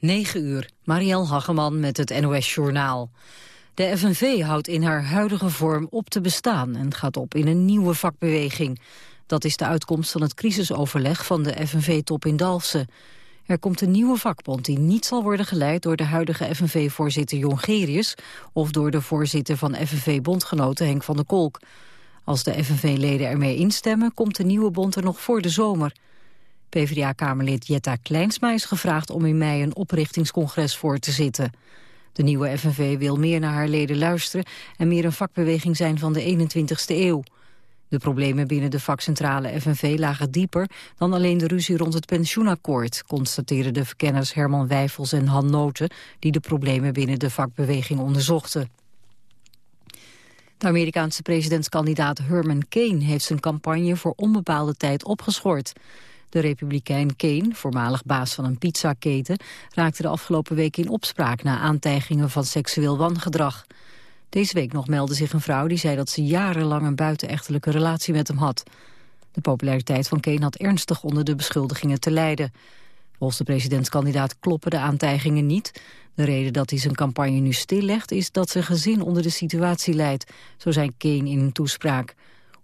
9 uur, Marielle Hageman met het NOS Journaal. De FNV houdt in haar huidige vorm op te bestaan... en gaat op in een nieuwe vakbeweging. Dat is de uitkomst van het crisisoverleg van de FNV-top in Dalfsen. Er komt een nieuwe vakbond die niet zal worden geleid... door de huidige FNV-voorzitter Jongerius... of door de voorzitter van FNV-bondgenoten Henk van der Kolk. Als de FNV-leden ermee instemmen... komt de nieuwe bond er nog voor de zomer... PvdA-kamerlid Jetta Kleinsma is gevraagd om in mei een oprichtingscongres voor te zitten. De nieuwe FNV wil meer naar haar leden luisteren en meer een vakbeweging zijn van de 21ste eeuw. De problemen binnen de vakcentrale FNV lagen dieper dan alleen de ruzie rond het pensioenakkoord, constateren de verkenners Herman Wijfels en Han Noten, die de problemen binnen de vakbeweging onderzochten. De Amerikaanse presidentskandidaat Herman Kane heeft zijn campagne voor onbepaalde tijd opgeschort. De republikein Kane, voormalig baas van een pizzaketen... raakte de afgelopen week in opspraak na aantijgingen van seksueel wangedrag. Deze week nog meldde zich een vrouw die zei dat ze jarenlang een buitenechtelijke relatie met hem had. De populariteit van Kane had ernstig onder de beschuldigingen te lijden. Volgens de presidentskandidaat kloppen de aantijgingen niet. De reden dat hij zijn campagne nu stillegt is dat zijn gezin onder de situatie leidt. Zo zei Kane in een toespraak.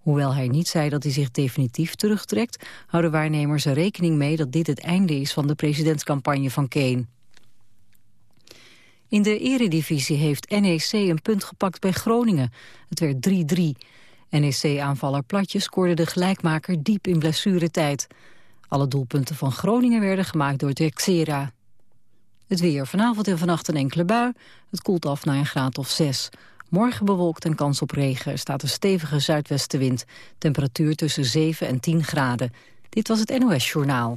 Hoewel hij niet zei dat hij zich definitief terugtrekt... houden waarnemers er rekening mee dat dit het einde is van de presidentscampagne van Kane. In de eredivisie heeft NEC een punt gepakt bij Groningen. Het werd 3-3. NEC-aanvaller Platje scoorde de gelijkmaker diep in blessuretijd. Alle doelpunten van Groningen werden gemaakt door Texera. Het weer vanavond en vannacht een enkele bui. Het koelt af naar een graad of 6. Morgen bewolkt en kans op regen. Er staat een stevige zuidwestenwind. Temperatuur tussen 7 en 10 graden. Dit was het NOS Journaal.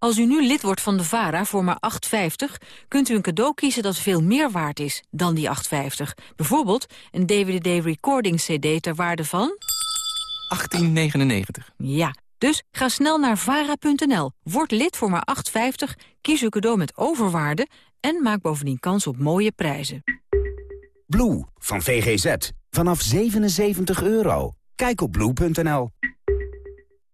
Als u nu lid wordt van de VARA voor maar 8,50... kunt u een cadeau kiezen dat veel meer waard is dan die 8,50. Bijvoorbeeld een DVD-recording CD ter waarde van... 18,99. Ja, dus ga snel naar vara.nl, word lid voor maar 8,50... kies uw cadeau met overwaarde en maak bovendien kans op mooie prijzen. Blue van VGZ. Vanaf 77 euro. Kijk op blue.nl.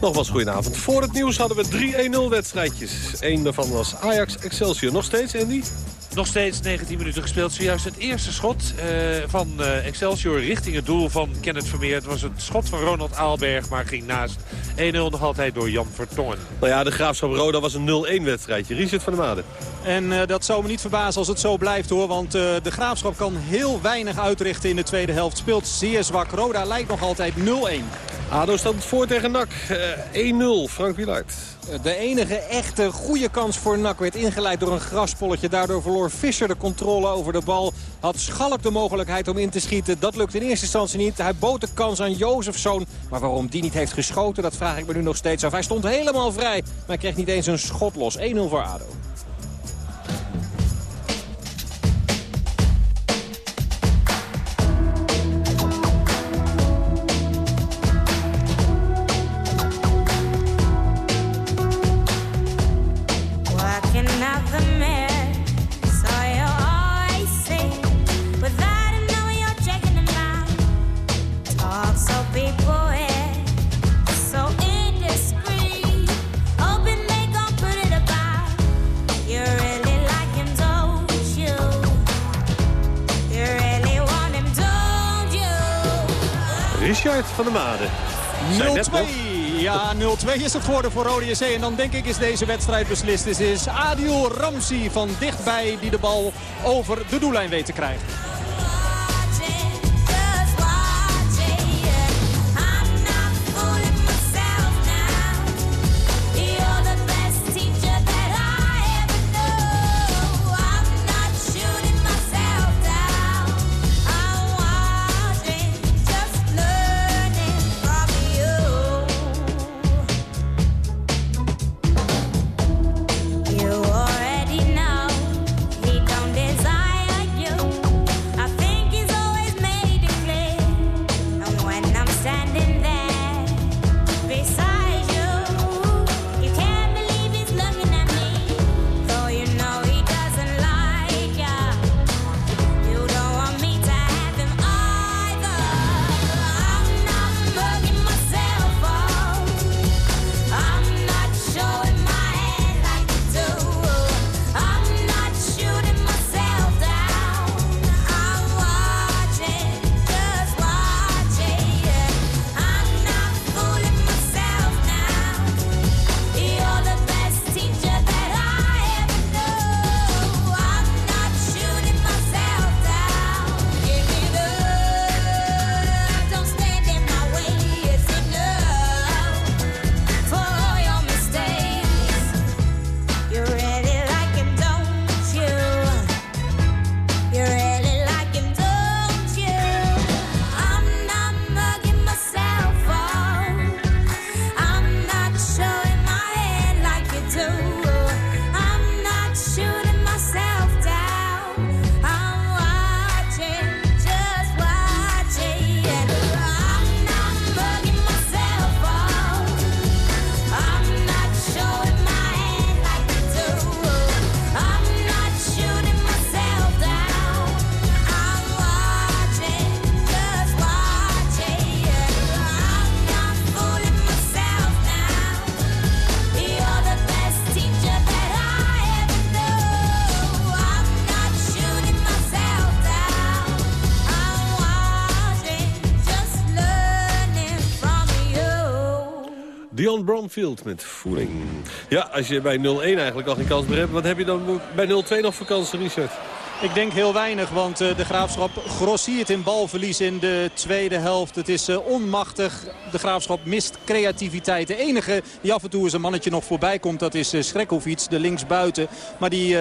Nogmaals goedenavond. Voor het nieuws hadden we drie 1-0 wedstrijdjes. Eén daarvan was Ajax Excelsior. Nog steeds, Andy? Nog steeds 19 minuten gespeeld. Zojuist het eerste schot uh, van uh, Excelsior richting het doel van Kenneth Vermeer. Het was het schot van Ronald Aalberg, maar ging naast 1-0 nog altijd door Jan Vertongen. Nou ja, de Graafschap Roda was een 0-1 wedstrijdje. Richard van der Made. En uh, dat zou me niet verbazen als het zo blijft hoor. Want de Graafschap kan heel weinig uitrichten in de tweede helft. Speelt zeer zwak. Roda lijkt nog altijd 0-1. ADO staat voor tegen NAC. 1-0, Frank Wielaert. De enige echte goede kans voor NAC werd ingeleid door een graspolletje. Daardoor verloor Fischer de controle over de bal. Had Schalk de mogelijkheid om in te schieten. Dat lukt in eerste instantie niet. Hij bood de kans aan Jozefzoon. Maar waarom die niet heeft geschoten, dat vraag ik me nu nog steeds af. Hij stond helemaal vrij, maar kreeg niet eens een schot los. 1-0 voor ADO. Made. 0-2. Ja, 0-2 is het geworden voor Rode JC. En dan denk ik is deze wedstrijd beslist. Het is Adil Ramsi van dichtbij die de bal over de doellijn weet te krijgen. Met voering. Ja, als je bij 0-1 eigenlijk al geen kans meer hebt... wat heb je dan bij 0-2 nog voor kansen, Richard? Ik denk heel weinig, want eh, de Graafschap grossiert in balverlies in de tweede helft. Het is eh, onmachtig. De Graafschap mist creativiteit. De enige die af en toe eens een mannetje nog voorbij komt, dat is uh, Schrekhovic, de linksbuiten. Maar die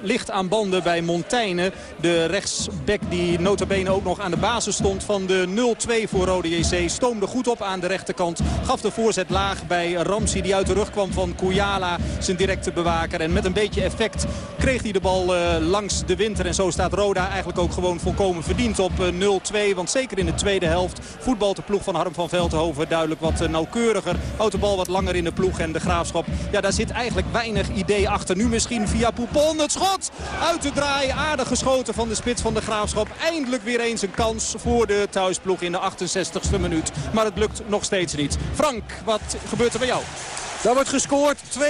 ligt aan banden bij Montaigne. De rechtsback die notabene ook nog aan de basis stond van de 0-2 voor Rode JC. Stoomde goed op aan de rechterkant. Gaf de voorzet laag bij Ramsey die uit de rug kwam van Kouyala, zijn directe bewaker. En met een beetje effect kreeg hij de bal langs de wind en zo staat Roda eigenlijk ook gewoon volkomen verdiend op 0-2. Eh, Want zeker in de tweede helft voetbalt de ploeg van Harm van Veldhoven duidelijk wat eh, nauwkeuriger. Houdt de bal wat langer in de ploeg en de Graafschap. Ja, daar zit eigenlijk weinig idee achter. Nu misschien via Poupon het schot uit de draai. Aardig geschoten van de spits van de Graafschap. Eindelijk weer eens een kans voor de thuisploeg in de 68ste minuut. Maar het lukt nog steeds niet. Frank, wat gebeurt er bij jou? Daar wordt gescoord. 2-0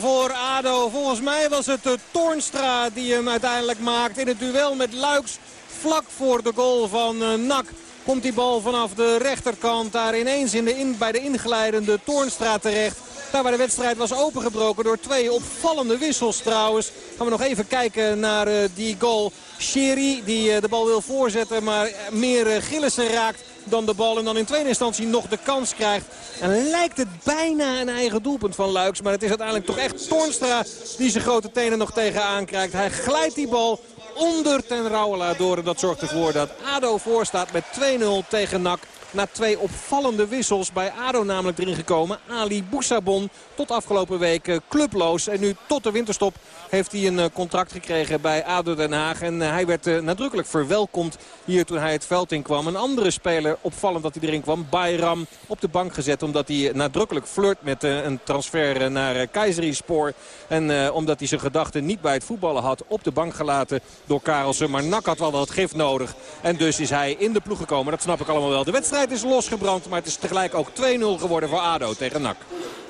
voor ADO. Volgens mij was het de Toornstra die hem uiteindelijk maakt. In het duel met Luiks vlak voor de goal van uh, NAC. Komt die bal vanaf de rechterkant daar ineens in de bij de inglijdende Toornstra terecht. Daar waar de wedstrijd was opengebroken door twee opvallende wissels trouwens. Gaan we nog even kijken naar uh, die goal. Sherry die de bal wil voorzetten maar meer uh, Gillissen raakt dan de bal. En dan in tweede instantie nog de kans krijgt. En lijkt het bijna een eigen doelpunt van Luiks. Maar het is uiteindelijk toch echt Toornstra die zijn grote tenen nog tegenaan krijgt. Hij glijdt die bal onder ten Rauwela door. En dat zorgt ervoor dat ADO voorstaat met 2-0 tegen NAC. Na twee opvallende wissels bij ADO namelijk erin gekomen. Ali Boussabon tot afgelopen week eh, clubloos. En nu tot de winterstop heeft hij een eh, contract gekregen bij ADO Den Haag. En eh, hij werd nadrukkelijk verwelkomd hier toen hij het veld in kwam. Een andere speler, opvallend dat hij erin kwam, Bayram, op de bank gezet. Omdat hij nadrukkelijk flirt met een transfer naar Keizerispor. En omdat hij zijn gedachten niet bij het voetballen had, op de bank gelaten door Karelsen. Maar Nak had wel wat gif nodig. En dus is hij in de ploeg gekomen. Dat snap ik allemaal wel. De wedstrijd is losgebrand, maar het is tegelijk ook 2-0 geworden voor ADO tegen NAC.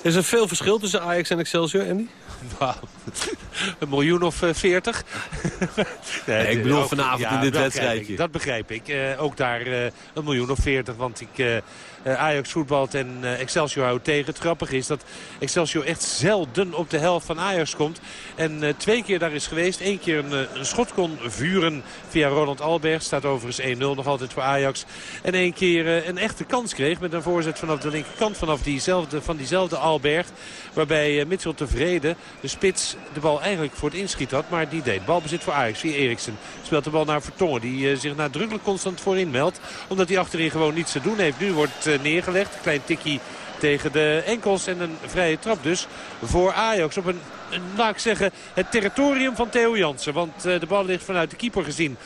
Is er veel verschil tussen Ajax en Excelsior, Andy? een miljoen of veertig. nee, ik bedoel vanavond in dit wedstrijdje. Dat begrijp ik. ook daar een miljoen of veertig. Want ik eh, Ajax voetbalt en eh, Excelsior houdt tegen. Het grappige is dat Excelsior echt zelden op de helft van Ajax komt. En eh, twee keer daar is geweest. Eén keer een, een schot kon vuren via Roland Alberg. Staat overigens 1-0 nog altijd voor Ajax. En één keer een echte kans kreeg met een voorzet vanaf de linkerkant. Vanaf diezelfde, van diezelfde Alberg. Waarbij Mitchell tevreden de spits de bal eigenlijk voor het inschiet had. Maar die deed balbezit voor Ajax via Eriksen. Speelt de bal naar Vertongen. Die zich nadrukkelijk constant voorin meldt. Omdat hij achterin gewoon niets te doen heeft. Nu wordt eh, neergelegd. Klein tikkie tegen de enkels en een vrije trap dus voor Ajax. Op een, laat ik zeggen, het territorium van Theo Jansen. Want eh, de bal ligt vanuit de keeper gezien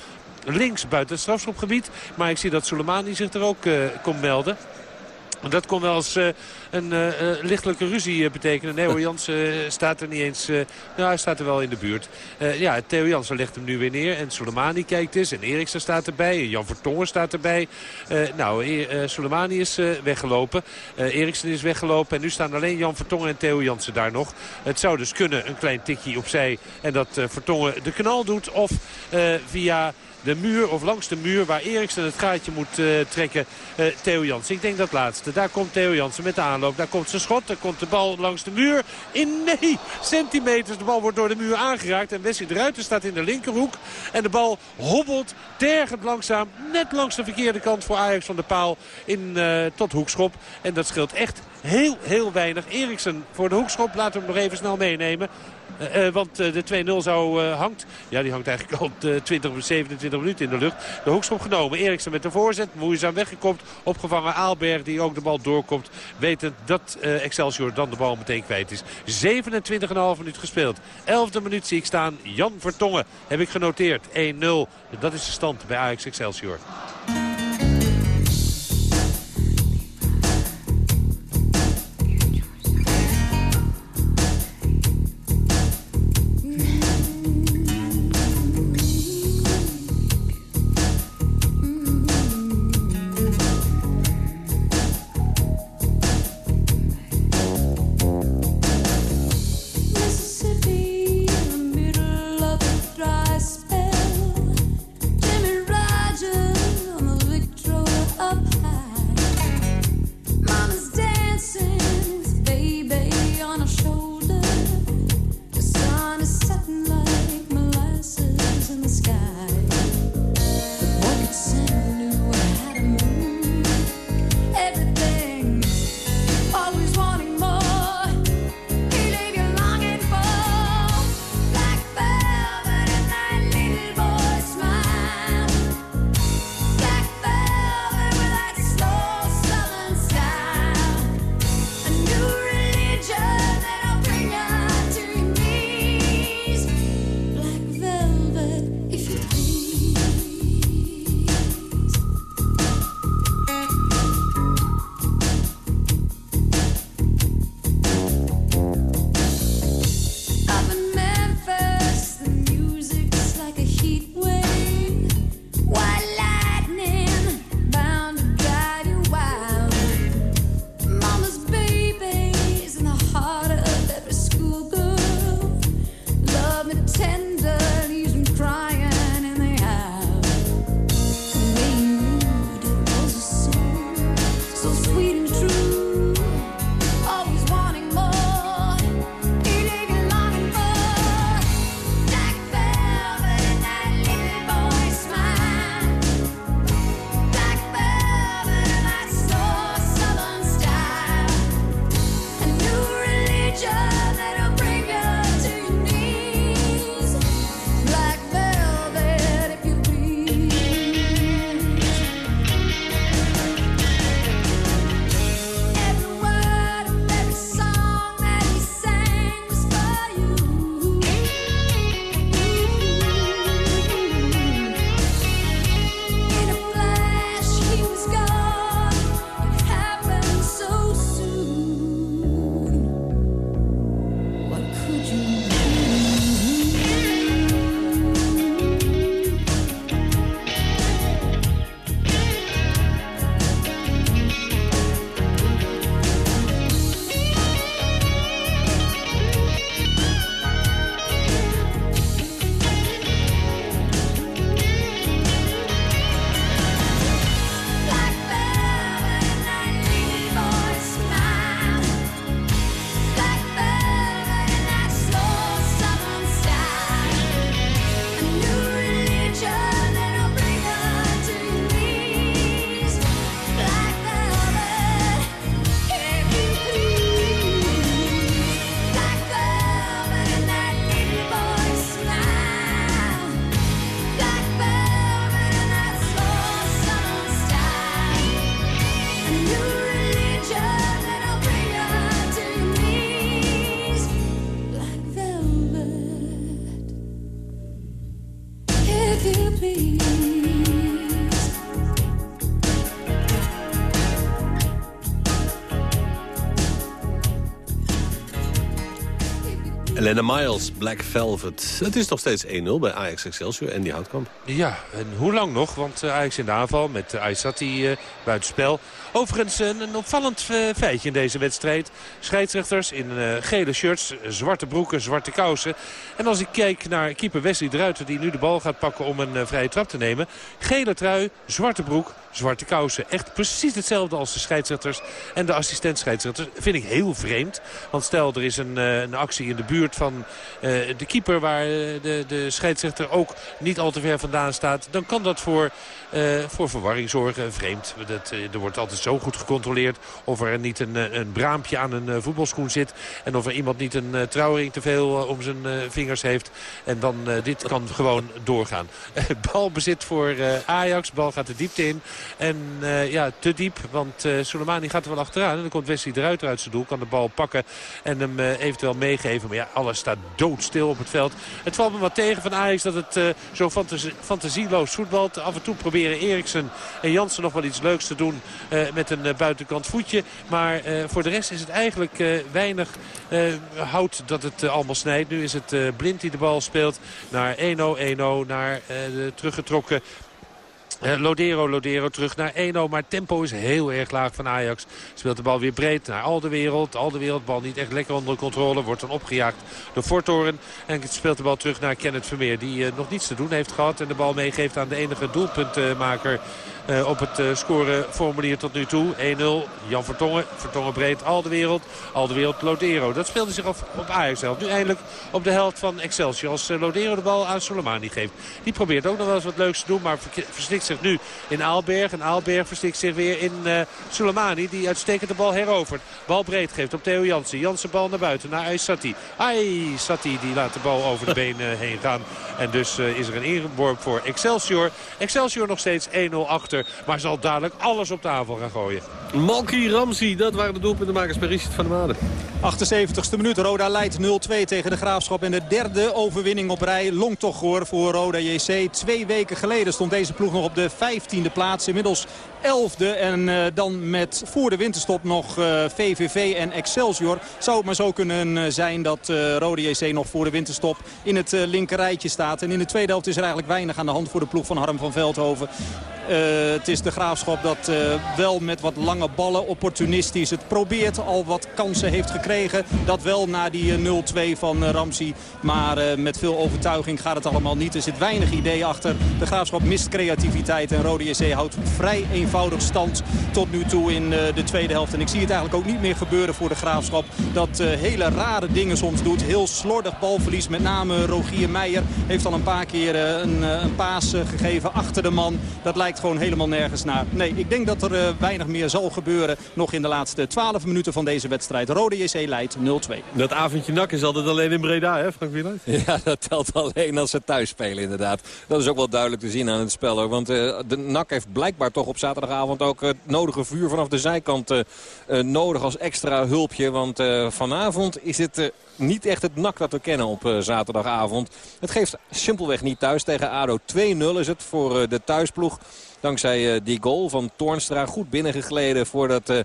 links buiten het strafschopgebied. Maar ik zie dat Soleimani zich er ook uh, komt melden. Dat kon wel eens uh, een uh, lichtelijke ruzie betekenen. Nee Jans staat er niet eens... nou, hij staat er wel in de buurt. ja, Theo Jansen legt hem nu weer neer. En Soleimani kijkt eens. En Eriksen staat erbij. En Jan Vertongen staat erbij. nou, Soleimani is weggelopen. Eriksen is weggelopen. En nu staan alleen Jan Vertongen en Theo Jansen daar nog. Het zou dus kunnen een klein tikje opzij. En dat Vertongen de knal doet. Of via de muur of langs de muur waar Eriksen het gaatje moet uh, trekken. Uh, Theo Jansen. Ik denk dat laatste. Daar komt Theo Jansen met de aanloop. Daar komt zijn schot. Daar komt de bal langs de muur. In nee, centimeters. De bal wordt door de muur aangeraakt. En Wesley de Ruiter staat in de linkerhoek. En de bal hobbelt tergend langzaam. Net langs de verkeerde kant voor Ajax van de paal. In, uh, tot hoekschop. En dat scheelt echt heel, heel weinig. Eriksen voor de hoekschop. Laten we hem nog even snel meenemen. Uh, want uh, de 2-0 zou hangt. Ja, die hangt eigenlijk al 20 of 27 minuten in de lucht. De hoekschop genomen. Eriksen met de voorzet. Moeizaam weggekomt. Opgevangen Aalberg die ook de bal doorkomt. Wetend dat Excelsior dan de bal meteen kwijt is. 27,5 minuut gespeeld. 11e minuut zie ik staan. Jan Vertongen heb ik genoteerd. 1-0. Dat is de stand bij Ajax Excelsior. Elena Miles, Black Velvet. Het is nog steeds 1-0 bij Ajax Excelsior en die Houtkamp. Ja, en hoe lang nog? Want uh, Ajax in de aanval met uh, Aysati uh, buitenspel. Overigens een, een opvallend feitje in deze wedstrijd. Scheidsrechters in gele shirts, zwarte broeken, zwarte kousen. En als ik kijk naar keeper Wesley Druiter die nu de bal gaat pakken om een vrije trap te nemen. Gele trui, zwarte broek, zwarte kousen. Echt precies hetzelfde als de scheidsrechters en de assistent scheidsrechters. Vind ik heel vreemd. Want stel er is een, een actie in de buurt van de keeper waar de, de scheidsrechter ook niet al te ver vandaan staat. Dan kan dat voor, voor verwarring zorgen. Vreemd. Dat, er wordt altijd zo goed gecontroleerd of er niet een, een braampje aan een voetbalschoen zit. En of er iemand niet een trouwring te veel om zijn vingers heeft. En dan dit kan gewoon doorgaan. Balbezit voor Ajax. Bal gaat de diepte in. En ja, te diep. Want Soleimani gaat er wel achteraan. En dan komt Wesley eruit uit zijn doel. Kan de bal pakken en hem eventueel meegeven. Maar ja, alles staat doodstil op het veld. Het valt me wat tegen van Ajax dat het zo fantasie, fantasieloos voetbalt. Af en toe proberen Eriksen en Jansen nog wel iets leuks te doen met een buitenkant voetje. Maar voor de rest is het eigenlijk weinig hout dat het allemaal snijdt. Nu is het Blind die de bal speelt naar 1-0, 1-0, naar teruggetrokken uh, Lodero, Lodero terug naar 1-0. Maar tempo is heel erg laag van Ajax. Speelt de bal weer breed naar Alderwereld. Alderwereld, bal niet echt lekker onder controle. Wordt dan opgejaagd door Fortoren. En speelt de bal terug naar Kenneth Vermeer. Die uh, nog niets te doen heeft gehad. En de bal meegeeft aan de enige doelpuntmaker op het uh, scoreformulier tot nu toe. 1-0, Jan Vertongen. Vertongen breed, al de wereld. Al de wereld, Lodero. Dat speelde zich af op Ajax zelf. Nu eindelijk op de helft van Excelsior. Als uh, Lodero de bal aan Soleimani geeft. Die probeert ook nog wel eens wat leuks te doen. Maar verstikt zich nu in Aalberg. En Aalberg verstikt zich weer in uh, Soleimani. Die uitstekend de bal herovert. Bal breed geeft op Theo Jansen. Jansen bal naar buiten, naar Aysati. Aysati die laat de bal over de benen heen gaan. En dus is er een ingeborp voor Excelsior. Excelsior nog steeds 1-0 achter. Maar zal dadelijk alles op tafel gaan gooien. Malky Ramsey, dat waren de doelpuntenmakers bij Richard van der Maden. 78ste minuut. Roda leidt 0-2 tegen de Graafschap. En de derde overwinning op rij. Long toch hoor voor Roda JC. Twee weken geleden stond deze ploeg nog op de 15e plaats. Inmiddels 11e. En uh, dan met voor de winterstop nog uh, VVV en Excelsior. Zou het maar zo kunnen uh, zijn dat Roda JC nog voor de winterstop in het linkerrijtje staat. En in de tweede helft is er eigenlijk weinig aan de hand voor de ploeg van Harm van Veldhoven. het is de Graafschap dat wel met wat lange ballen opportunistisch het probeert. Al wat kansen heeft gekregen. Dat wel na die 0-2 van Ramsey. Maar met veel overtuiging gaat het allemaal niet. Er zit weinig idee achter. De Graafschap mist creativiteit. En Rode JC houdt vrij eenvoudig stand tot nu toe in de tweede helft. En ik zie het eigenlijk ook niet meer gebeuren voor de Graafschap. Dat hele rare dingen soms doet. Heel slordig balverlies. Met name Rogier Meijer heeft al een paar keer een, een paas gegeven achter de man. Dat lijkt gewoon helemaal nergens naar. Nee, ik denk dat er weinig meer zal gebeuren nog in de laatste 12 minuten van deze wedstrijd. Rode JC leidt 0-2. Dat avondje nak is altijd alleen in Breda, hè Frank Wieland? Ja, dat telt alleen als ze thuis spelen inderdaad. Dat is ook wel duidelijk te zien aan het spel. Hoor. Want uh, de NAC heeft blijkbaar toch op zaterdagavond ook het nodige vuur vanaf de zijkant uh, uh, nodig als extra hulpje. Want vanavond is het niet echt het nak dat we kennen op zaterdagavond. Het geeft simpelweg niet thuis tegen ADO. 2-0 is het voor de thuisploeg. Dankzij uh, die goal van Toornstra goed binnengegleden voordat uh, uh,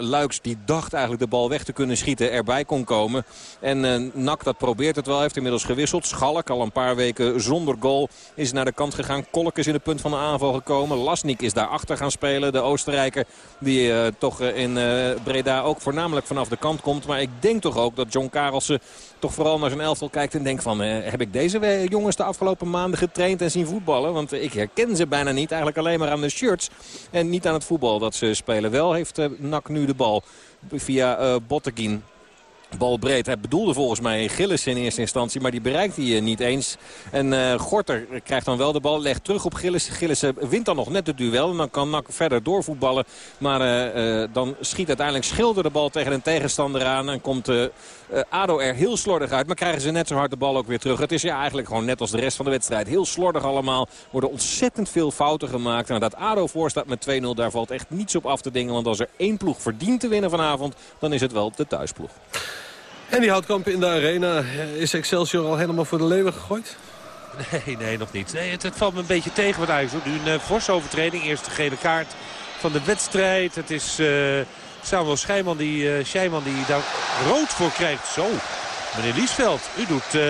Luiks die dacht eigenlijk de bal weg te kunnen schieten erbij kon komen. En Nak dat probeert het wel, heeft inmiddels gewisseld. Schalk al een paar weken zonder goal is naar de kant gegaan. Kolk is in het punt van de aanval gekomen. Lasnik is daarachter gaan spelen, de Oostenrijker die toch in Breda ook voornamelijk vanaf de kant komt. Maar ik denk toch ook dat John Karelsen toch vooral naar zijn elftal kijkt en denkt van... heb ik deze jongens de afgelopen maanden getraind en zien voetballen? Want ik herken ze bijna niet. Eigenlijk alleen maar aan de shirts en niet aan het voetbal dat ze spelen. Wel heeft uh, NAC nu de bal via uh, Botteguin. Bal breed. Hij bedoelde volgens mij Gillis in eerste instantie. Maar die bereikt hij niet eens. En uh, Gorter krijgt dan wel de bal. Legt terug op Gillis. Gillis wint dan nog net het duel. En dan kan Nak verder doorvoetballen. Maar dan schiet uiteindelijk Schilder de bal tegen een tegenstander aan. En komt ADO er heel slordig uit. Maar krijgen ze net zo hard de bal ook weer terug. Het is ja eigenlijk gewoon net als de rest van de wedstrijd. Heel slordig allemaal. Worden ontzettend veel fouten gemaakt. En dat ADO voorstaat met 2-0. Daar valt echt niets op af te dingen. Want als er één ploeg verdient te winnen vanavond. Dan is het wel de thuisploeg. En die houtkamp in de arena. Is Excelsior al helemaal voor de leeuwen gegooid? Nee, nee, nog niet. Nee, het, valt me een beetje tegen wat eigenlijk doet. Nu een uh, forse overtreding. Eerste gele kaart van de wedstrijd. Het is uh, Samuel Schijman die, Schijman die daar rood voor krijgt. Zo. meneer Liesveld, u doet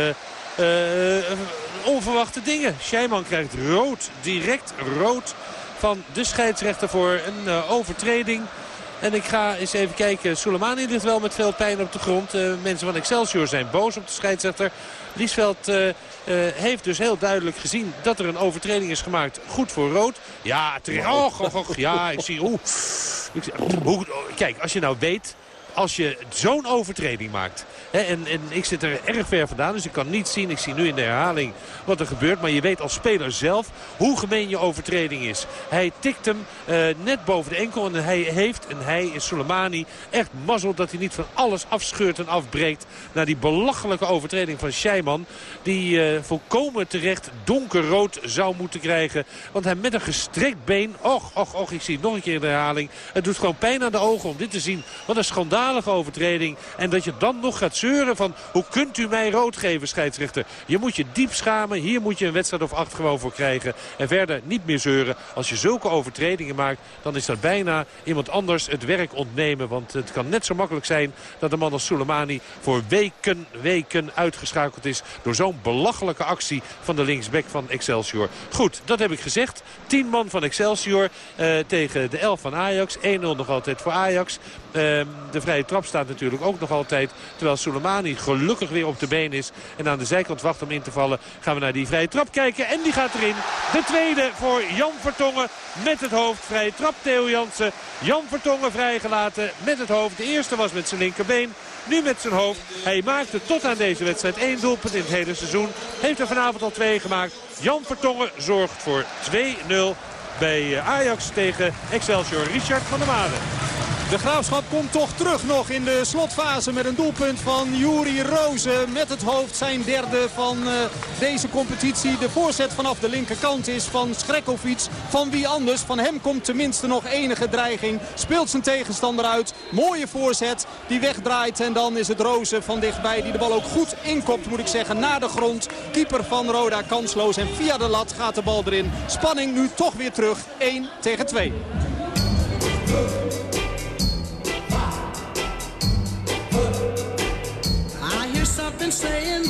onverwachte dingen. Scheiman krijgt rood, direct rood van de scheidsrechter voor een overtreding. En ik ga eens even kijken. Soleimani ligt wel met veel pijn op de grond. Uh, mensen van Excelsior zijn boos op de scheidsrechter. Liesveld uh, uh, heeft dus heel duidelijk gezien dat er een overtreding is gemaakt. Goed voor rood. Ja. Och, och, och, ja, ik zie... Oeh. Kijk, als je nou weet als je zo'n overtreding maakt. Hè, en, en ik zit er erg ver vandaan, dus ik kan niet zien. Ik zie nu in de herhaling wat er gebeurt. Maar je weet als speler zelf hoe gemeen je overtreding is. Hij tikt hem uh, net boven de enkel. En hij heeft, en hij is Soleimani, echt mazzel dat hij niet van alles afscheurt en afbreekt. Na die belachelijke overtreding van Scheiman. Die uh, volkomen terecht donkerrood zou moeten krijgen. Want hij met een gestrekt been, och, och, och, ik zie het nog een keer in de herhaling. Het doet gewoon pijn aan de ogen om dit te zien. Wat een schandaal overtreding. En dat je dan nog gaat zeuren van hoe kunt u mij rood geven scheidsrechter. Je moet je diep schamen. Hier moet je een wedstrijd of acht gewoon voor krijgen. En verder niet meer zeuren. Als je zulke overtredingen maakt dan is dat bijna iemand anders het werk ontnemen. Want het kan net zo makkelijk zijn dat een man als Soleimani voor weken, weken uitgeschakeld is. Door zo'n belachelijke actie van de linksback van Excelsior. Goed, dat heb ik gezegd. 10 man van Excelsior eh, tegen de 11 van Ajax. 1-0 nog altijd voor Ajax. Uh, de vrije trap staat natuurlijk ook nog altijd. Terwijl Soleimani gelukkig weer op de been is. En aan de zijkant wacht om in te vallen. Gaan we naar die vrije trap kijken. En die gaat erin. De tweede voor Jan Vertongen met het hoofd. Vrije trap Theo Jansen. Jan Vertongen vrijgelaten met het hoofd. De eerste was met zijn linkerbeen. Nu met zijn hoofd. Hij maakte tot aan deze wedstrijd één doelpunt in het hele seizoen. Heeft er vanavond al twee gemaakt. Jan Vertongen zorgt voor 2-0 bij Ajax tegen Excelsior. Richard van der Maden. De Graafschap komt toch terug nog in de slotfase met een doelpunt van Juri Rozen. Met het hoofd zijn derde van uh, deze competitie. De voorzet vanaf de linkerkant is van Schrekkovic. Van wie anders? Van hem komt tenminste nog enige dreiging. Speelt zijn tegenstander uit. Mooie voorzet die wegdraait. En dan is het Rozen van dichtbij die de bal ook goed inkopt moet ik zeggen. Naar de grond. Keeper van Roda kansloos. En via de lat gaat de bal erin. Spanning nu toch weer terug. 1 tegen 2. Been saying.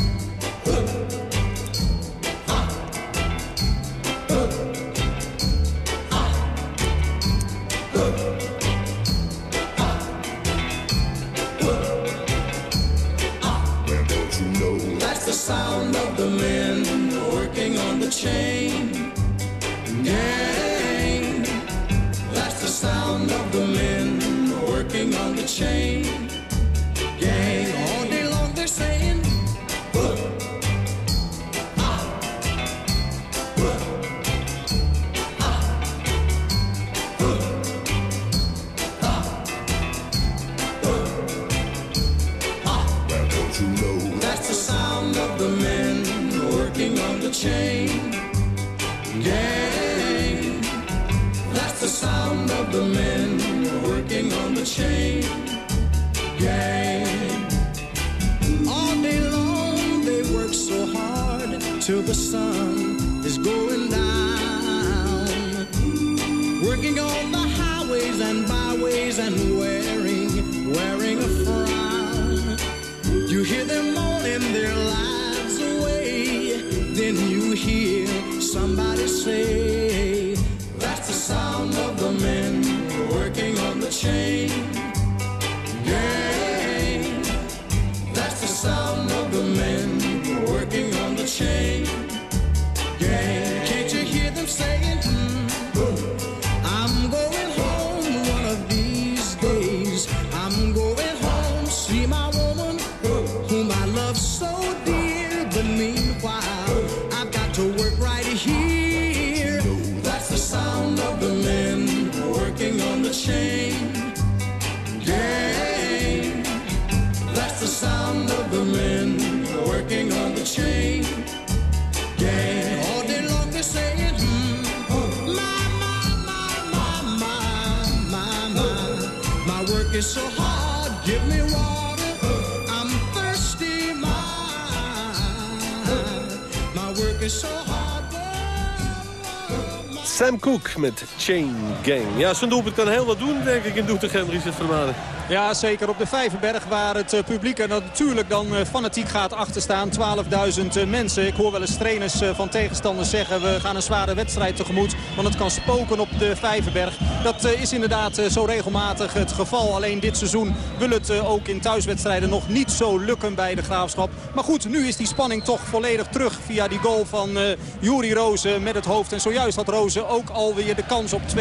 That's the sound of the men working on the chain gang. That's the sound of the men working on the chain Look. Met Chain Gang. Ja, zijn doelpunt kan heel wat doen, denk ik, in Doetinchem, Richard Vermaden. Ja, zeker op de Vijverberg waar het eh, publiek er natuurlijk dan eh, fanatiek gaat achterstaan. 12.000 mensen. Ik hoor wel eens trainers eh, van tegenstanders zeggen... we gaan een zware wedstrijd tegemoet, want het kan spoken op de Vijverberg. Dat is inderdaad zo regelmatig het geval. Alleen dit seizoen wil het ook in thuiswedstrijden nog niet zo lukken bij de Graafschap. Maar goed, nu is die spanning toch volledig terug via die goal van Juri Rozen met het hoofd. En zojuist had Rozen ook alweer de kans op 2-2.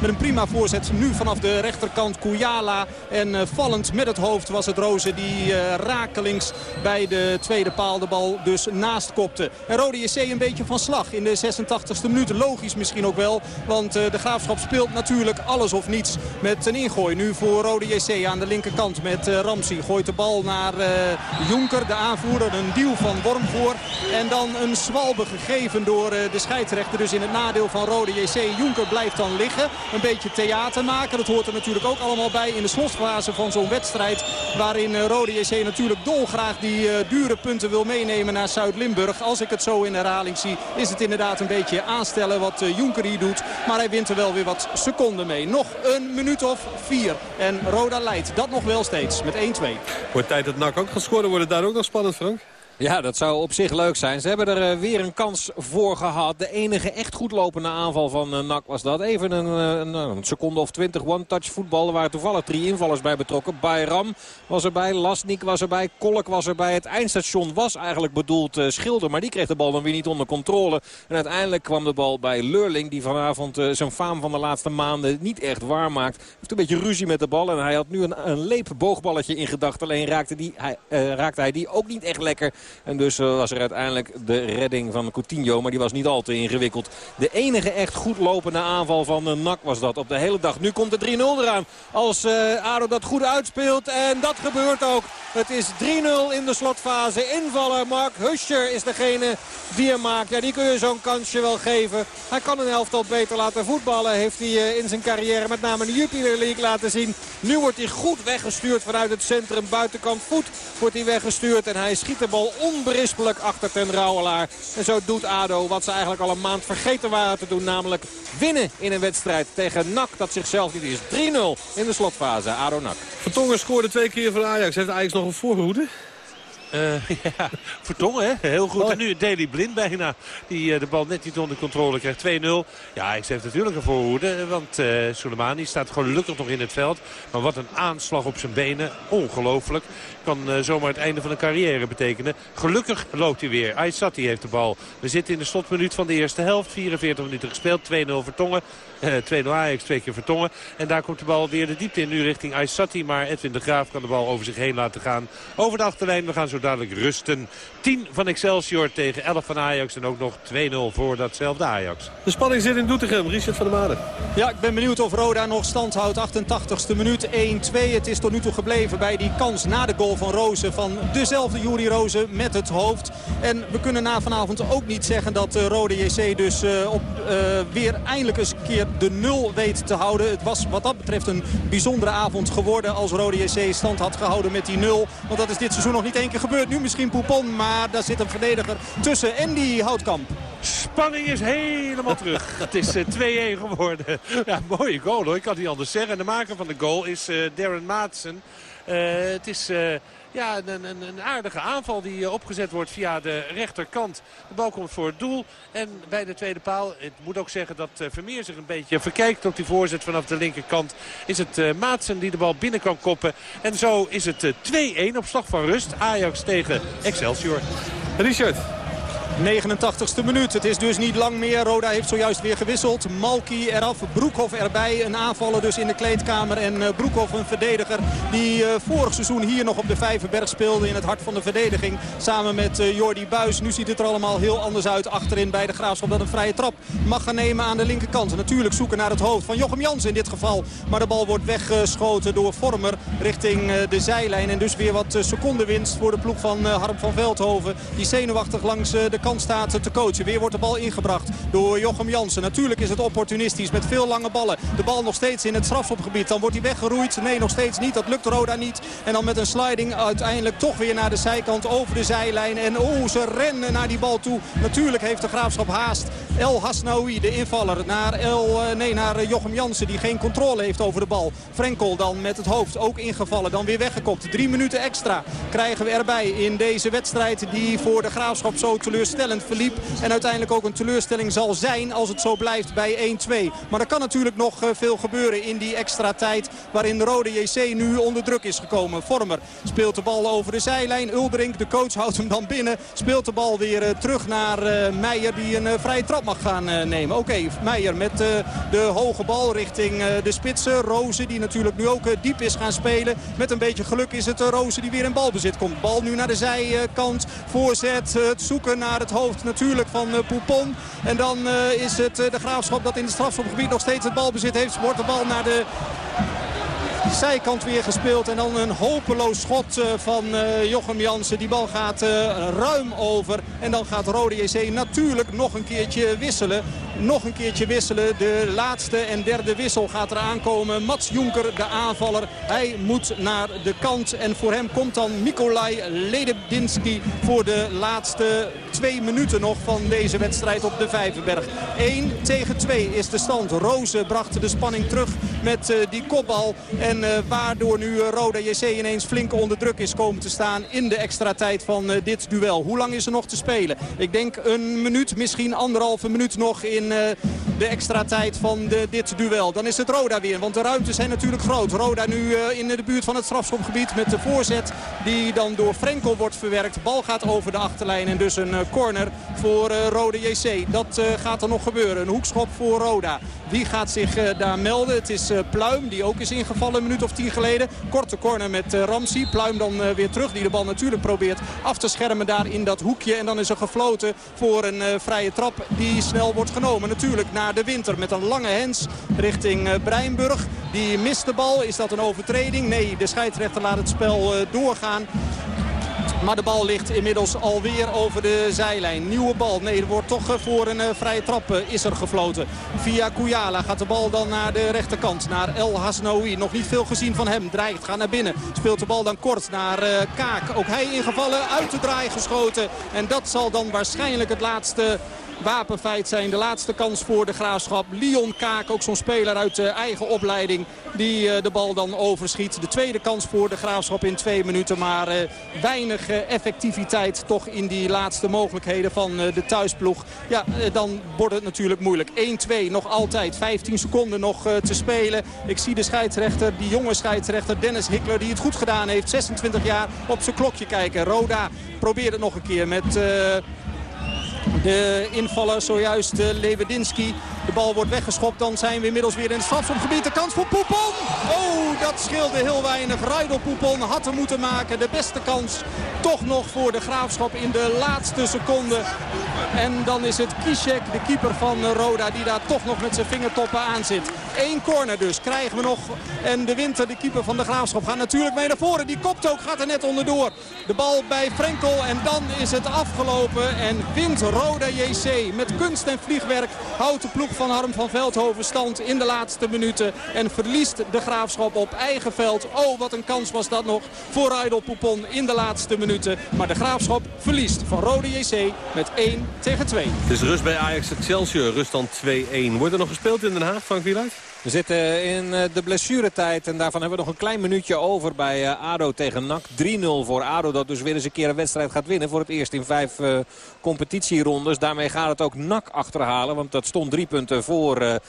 Met een prima voorzet nu vanaf de rechterkant Kouyala. En uh, vallend met het hoofd was het Rozen die uh, rakelings bij de tweede paal de bal dus naast kopte. En Rode JC een beetje van slag in de 86e minuut. Logisch misschien ook wel, want de Graafschap speelt natuurlijk alles of niets. Met een ingooi nu voor Rode JC aan de linkerkant met Ramsey. Gooit de bal naar Jonker, de aanvoerder. Een duw van Worm voor. En dan een zwalbe gegeven door de scheidsrechter. Dus in het nadeel van Rode JC. Jonker blijft dan liggen. Een beetje theater maken. Dat hoort er natuurlijk ook allemaal bij in de slotfase van zo'n wedstrijd. Waarin Rode JC natuurlijk dolgraag die dure punten wil meenemen naar Zuid-Limburg. Als ik het zo in herhaling zie is het inderdaad een beetje aanstellen wat Jonker hier doet. Maar hij wint er wel weer wat seconden mee. Nog een minuut of vier. En Roda leidt dat nog wel steeds met 1-2. Wordt tijd dat NAC ook gescoord wordt. Daar ook nog spannend, Frank? Ja, dat zou op zich leuk zijn. Ze hebben er weer een kans voor gehad. De enige echt goed lopende aanval van uh, NAC was dat. Even een, een, een seconde of twintig one-touch voetbal. Er waren toevallig drie invallers bij betrokken. Bayram was erbij, Lasnik was erbij, Kolk was erbij. Het eindstation was eigenlijk bedoeld uh, Schilder. Maar die kreeg de bal dan weer niet onder controle. En uiteindelijk kwam de bal bij Lurling. Die vanavond zijn faam van de laatste maanden niet echt waar maakt. Heeft een beetje ruzie met de bal. En hij had nu een, een leep boogballetje in gedachten. Alleen raakte, die, hij, raakte hij die ook niet echt lekker. En dus was er uiteindelijk de redding van Coutinho. Maar die was niet al te ingewikkeld. De enige echt goed lopende aanval van NAC was dat op de hele dag. Nu komt de 3-0 eraan. Als uh, ADO dat goed uitspeelt. En dat gebeurt ook. Het is 3-0 in de slotfase. Invaller Mark Huscher is degene die hem maakt. Ja, die kun je zo'n kansje wel geven. Hij kan een elftal beter laten voetballen. Heeft hij in zijn carrière met name de Jupiler League laten zien. Nu wordt hij goed weggestuurd vanuit het centrum. Buitenkant voet wordt hij weggestuurd. En hij schiet de bal onberispelijk achter ten Rauwelaar. En zo doet ADO wat ze eigenlijk al een maand vergeten waren te doen. Namelijk winnen in een wedstrijd tegen NAC dat zichzelf niet is. 3-0 in de slotfase. ADO-NAC. Vertongen scoorde twee keer voor Ajax. Heeft Ajax nog een voorhoede? Uh, ja, Vertongen, hè? heel goed. En nu Daily Blind bijna, die uh, de bal net niet onder controle krijgt. 2-0. Ja, hij heeft natuurlijk een voorhoede, want uh, Soleimani staat gelukkig nog in het veld. Maar wat een aanslag op zijn benen, ongelooflijk. Kan uh, zomaar het einde van een carrière betekenen. Gelukkig loopt hij weer. Aysati heeft de bal. We zitten in de slotminuut van de eerste helft. 44 minuten gespeeld, 2-0 Vertongen. 2-0 Ajax, twee keer Vertongen. En daar komt de bal weer de diepte in. Nu richting Aysati, maar Edwin de Graaf kan de bal over zich heen laten gaan. Over de achterlijn, we gaan zo dadelijk rusten. 10 van Excelsior tegen 11 van Ajax. En ook nog 2-0 voor datzelfde Ajax. De spanning zit in Doetinchem. Richard van der Maden. Ja, ik ben benieuwd of Roda nog stand houdt. 88ste minuut 1-2. Het is tot nu toe gebleven bij die kans na de goal van Rozen. Van dezelfde Juri Rozen met het hoofd. En we kunnen na vanavond ook niet zeggen dat uh, Rode JC dus uh, op, uh, weer eindelijk eens een keer de nul weet te houden. Het was wat dat betreft een bijzondere avond geworden als Rode JC stand had gehouden met die nul. Want dat is dit seizoen nog niet één keer gebeurd. Nu misschien Poupon, maar daar zit een verdediger tussen. En die Houtkamp. Spanning is helemaal terug. Het is uh, 2-1 geworden. Ja, mooie goal hoor. Ik kan het niet anders zeggen. En de maker van de goal is uh, Darren Maatsen. Uh, het is... Ja, een, een, een, aardige aanval die opgezet wordt via de rechterkant. De bal komt voor het doel. En bij de tweede paal, het moet ook zeggen dat Vermeer zich een beetje verkijkt op die voorzet vanaf de linkerkant. Is het uh, Maatsen die de bal binnen kan koppen. En zo is het uh, 2-1 op slag van rust. Ajax tegen Excelsior. Richard. 89ste minuut. Het is dus niet lang meer. Roda heeft zojuist weer gewisseld. Malki eraf, Broekhoff erbij. Een aanvaller dus in de kleedkamer. En uh, Broekhoff een verdediger die uh, vorig seizoen hier nog op de Vijverberg speelde. In het hart van de verdediging. Samen met uh, Jordi Buis. Nu ziet het er allemaal heel anders uit achterin bij de Graafschap. Dat een vrije trap mag gaan nemen aan de linkerkant. Natuurlijk zoeken naar het hoofd van Jochem Jans in dit geval. Maar de bal wordt weggeschoten door Vormer richting de zijlijn. En dus weer wat secondenwinst voor de ploeg van Harm van Veldhoven. Die zenuwachtig langs de kant staat te coachen. Weer wordt de bal ingebracht door Jochem Jansen. Natuurlijk is het opportunistisch met veel lange ballen. De bal nog steeds in het strafschopgebied. Dan wordt hij weggeroeid. Nee, nog steeds niet. Dat lukt Roda niet. En dan met een sliding uiteindelijk toch weer naar de zijkant over de zijlijn. En oh, ze rennen naar die bal toe. Natuurlijk heeft de Graafschap haast. El Hasnaoui, de invaller, naar, El, nee, naar Jochem Jansen die geen controle heeft over de bal. Frenkel dan met het hoofd ook ingevallen, dan weer weggekopt. Drie minuten extra krijgen we erbij in deze wedstrijd die voor de Graafschap zo verliep. En uiteindelijk ook een teleurstelling zal zijn als het zo blijft bij 1-2. Maar er kan natuurlijk nog veel gebeuren in die extra tijd waarin de Rode JC nu onder druk is gekomen. Vormer speelt de bal over de zijlijn. Ulderink, de coach, houdt hem dan binnen. Speelt de bal weer terug naar Meijer die een vrije trap mag gaan nemen. Oké, Meijer met de hoge bal richting de spitsen. Rozen die natuurlijk nu ook diep is gaan spelen. Met een beetje geluk is het Rozen die weer in balbezit komt. Bal nu naar de zijkant. Voorzet, het zoeken naar het hoofd natuurlijk van Poupon. En dan is het de Graafschap dat in het strafschopgebied nog steeds het balbezit heeft. Wordt de bal naar de zijkant weer gespeeld. En dan een hopeloos schot van Jochem Jansen. Die bal gaat ruim over. En dan gaat Rode JC natuurlijk nog een keertje wisselen. Nog een keertje wisselen. De laatste en derde wissel gaat er aankomen. Mats Jonker, de aanvaller. Hij moet naar de kant. En voor hem komt dan Nikolai Ledebinski voor de laatste twee minuten nog van deze wedstrijd op de Vijverberg. 1 tegen 2 is de stand. Rozen bracht de spanning terug met uh, die kopbal. En uh, waardoor nu uh, Roda JC ineens flink onder druk is komen te staan in de extra tijd van dit duel. Hoe lang is er nog te spelen? Ik denk een minuut, misschien anderhalve minuut nog in de extra tijd van de, dit duel. Dan is het Roda weer, want de ruimtes zijn natuurlijk groot. Roda nu in de buurt van het strafschopgebied met de voorzet die dan door Frenkel wordt verwerkt. Bal gaat over de achterlijn en dus een corner voor Roda JC. Dat gaat er nog gebeuren. Een hoekschop voor Roda. Wie gaat zich daar melden? Het is Pluim, die ook is ingevallen een minuut of tien geleden. Korte corner met Ramsey. Pluim dan weer terug, die de bal natuurlijk probeert af te schermen daar in dat hoekje. En dan is er gefloten voor een vrije trap die snel wordt genomen. Natuurlijk naar de winter met een lange hens richting Breinburg. Die mist de bal. Is dat een overtreding? Nee, de scheidsrechter laat het spel doorgaan. Maar de bal ligt inmiddels alweer over de zijlijn. Nieuwe bal. Nee, er wordt toch voor een vrije trap is er gefloten. Via Kujala gaat de bal dan naar de rechterkant. Naar El Hasnaoui. Nog niet veel gezien van hem. Dreigt, gaat naar binnen. Speelt de bal dan kort naar Kaak. Ook hij ingevallen. Uit de draai geschoten. En dat zal dan waarschijnlijk het laatste wapenfeit zijn. De laatste kans voor de Graafschap. Leon Kaak, ook zo'n speler uit eigen opleiding. Die de bal dan overschiet. De tweede kans voor de Graafschap in twee minuten. Maar weinig effectiviteit toch in die laatste mogelijkheden van de thuisploeg. Ja, dan wordt het natuurlijk moeilijk. 1-2 nog altijd. 15 seconden nog te spelen. Ik zie de scheidsrechter, die jonge scheidsrechter Dennis Hickler... die het goed gedaan heeft, 26 jaar, op zijn klokje kijken. Roda probeert het nog een keer met... De invaller zojuist uh, Lewedinski. De bal wordt weggeschopt. Dan zijn we inmiddels weer in het strafschopgebied. De kans voor Poepon. Oh, dat scheelde heel weinig. Rijdel Poepon had er moeten maken. De beste kans toch nog voor de Graafschap in de laatste seconde. En dan is het Kishek, de keeper van Roda, die daar toch nog met zijn vingertoppen aan zit. Eén corner dus krijgen we nog. En de Winter, de keeper van de Graafschap, gaat natuurlijk mee naar voren. Die kopt ook, gaat er net onderdoor. De bal bij Frenkel en dan is het afgelopen. En wint Roda JC met kunst en vliegwerk. Houdt de ploeg van Harm van Veldhoven stand in de laatste minuten. En verliest de Graafschap op eigen veld. Oh, wat een kans was dat nog voor Rijdel Poupon in de laatste minuten. Maar de Graafschap verliest van Roda JC met 1 tegen 2. Het is rust bij Ajax Excelsior. Rust dan 2-1. Wordt er nog gespeeld in Den Haag, Frank Wieluid? We zitten in de blessuretijd en daarvan hebben we nog een klein minuutje over bij ADO tegen NAC. 3-0 voor ADO dat dus weer eens een keer een wedstrijd gaat winnen. Voor het eerst in vijf uh, competitierondes. Daarmee gaat het ook NAC achterhalen. Want dat stond drie punten voor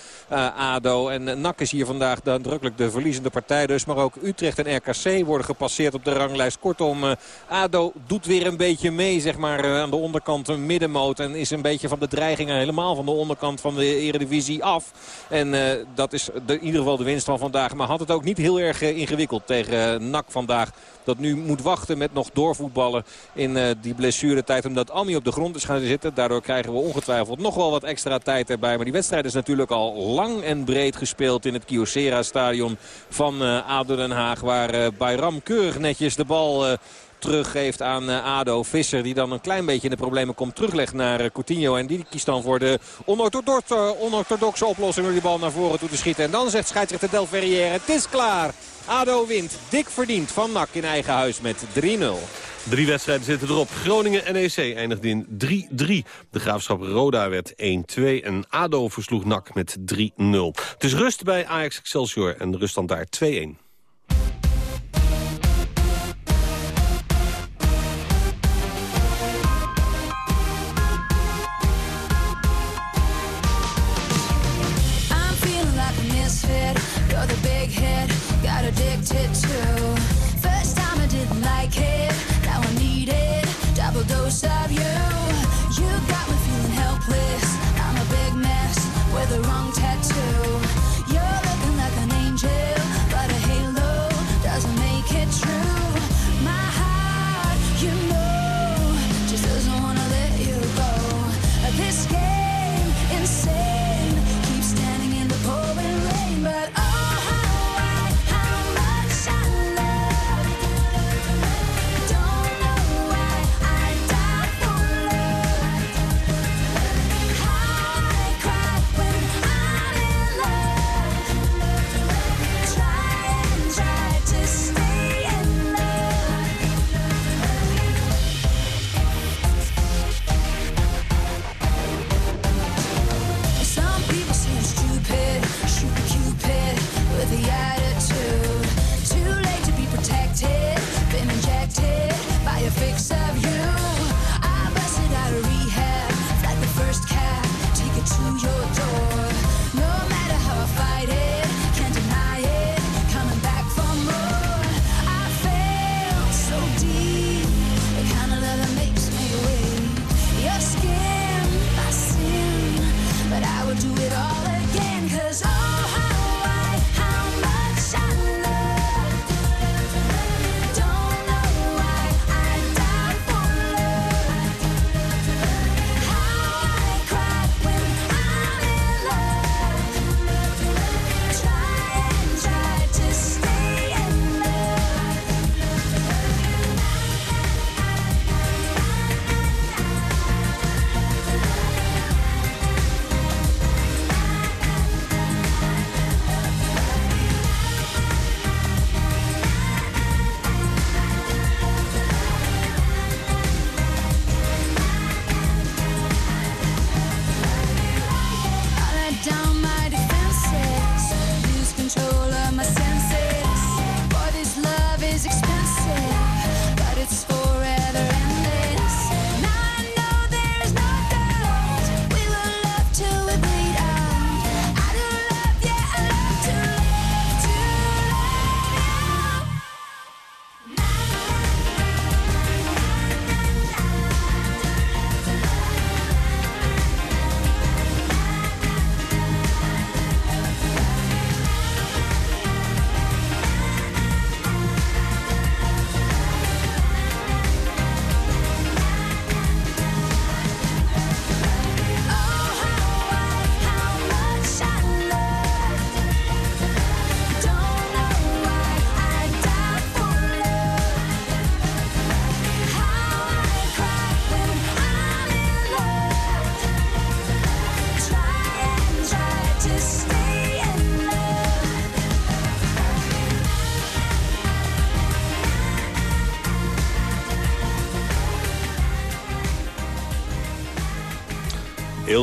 ADO. En NAC is hier vandaag nadrukkelijk de verliezende partij dus. Maar ook Utrecht en RKC worden gepasseerd op de ranglijst. Kortom, ADO doet weer een beetje mee zeg maar, aan de onderkant een middenmoot. En is een beetje van de dreigingen helemaal van de onderkant van de eredivisie af. En dat is de, in ieder geval de winst van vandaag. Maar had het ook niet heel erg uh, ingewikkeld tegen NAC vandaag. Dat nu moet wachten met nog doorvoetballen in uh, die blessuretijd. Omdat Annie op de grond is gaan zitten. Daardoor krijgen we ongetwijfeld nog wel wat extra tijd erbij. Maar die wedstrijd is natuurlijk al lang en breed gespeeld in het Kyocera stadion van ADO Den Haag. Waar Bayram keurig netjes de bal teruggeeft aan uh, ADO. Visser die dan een klein beetje in de problemen komt. Teruglegt naar uh, Coutinho. En die kiest dan voor de onorthodoxe, uh, onorthodoxe oplossing door die bal naar voren toe te schieten. En dan zegt scheidsrechter Del Ferrière. Het is klaar. ADO wint. Dik verdiend van NAC in eigen huis met 3-0. Drie wedstrijden zitten erop. Groningen-NEC eindigde in 3-3. De Graafschap Roda werd 1-2 en ADO versloeg NAC met 3-0. Het is rust bij Ajax Excelsior en de ruststand daar 2-1.